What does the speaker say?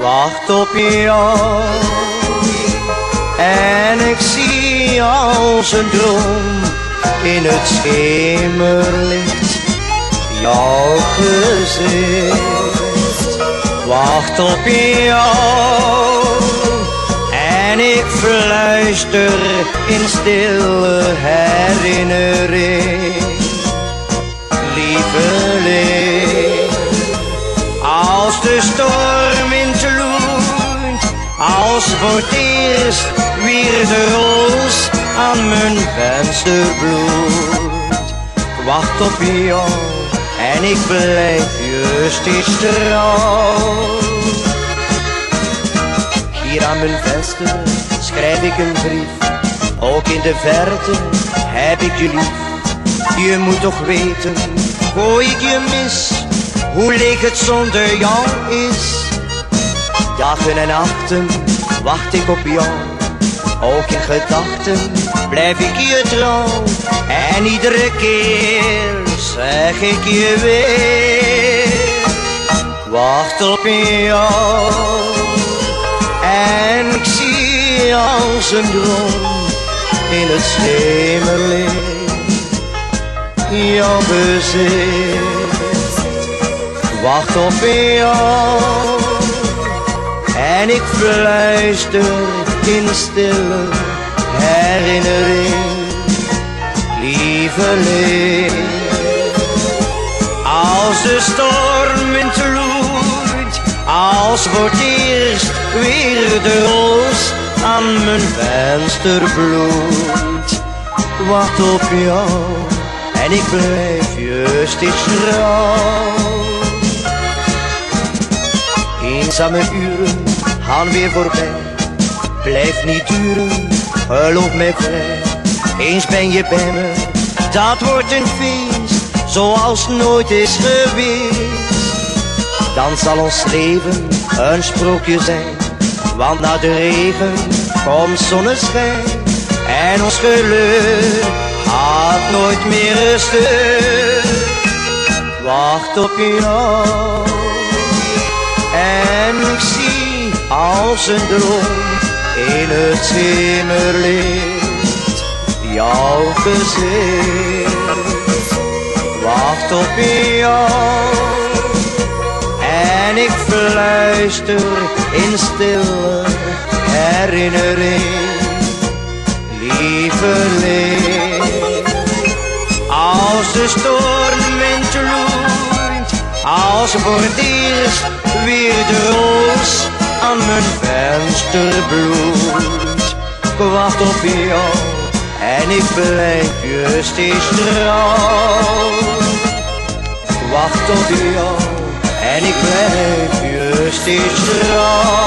wacht op jou. En ik zie als een droom in het schemerlicht jouw gezicht. Wacht op jou. En ik fluister in stille herinnering. Lieveling, als de storm als voor het eerst weer de roos aan mijn venster bloeit. Ik wacht op jou en ik blijf je steeds trouw. Hier aan mijn venster schrijf ik een brief. Ook in de verte heb ik je lief. Je moet toch weten hoe ik je mis. Hoe leeg het zonder jou is. Dagen en nachten wacht ik op jou. Ook in gedachten blijf ik je trouw. En iedere keer zeg ik je weer. Wacht op jou. En ik zie als een droom in het schemerlicht jouw gezicht. Wacht op jou en ik fluister in stille herinnering, lieveling. Als de storm intloeit, als voor het eerst weer de roos aan mijn venster bloeit. Wacht op jou en ik blijf je steeds trouw. Eenzame uren gaan weer voorbij, blijf niet duren, geloof mij vrij. Eens ben je bij me, dat wordt een feest, zoals nooit is geweest. Dan zal ons leven een sprookje zijn, want na de regen komt zonneschijn. En ons geluk gaat nooit meer rusten. Wacht op jou. En ik zie als een droom in het schemerlicht jouw gezicht. Wacht op jou. En ik fluister in stille herinnering lieveling. Als de storm intloeit, als voor het eerst weer de roos aan mijn venster bloeit. Ik wacht op jou en ik blijf je steeds trouw. Wacht op jou en ik blijf je steeds trouw.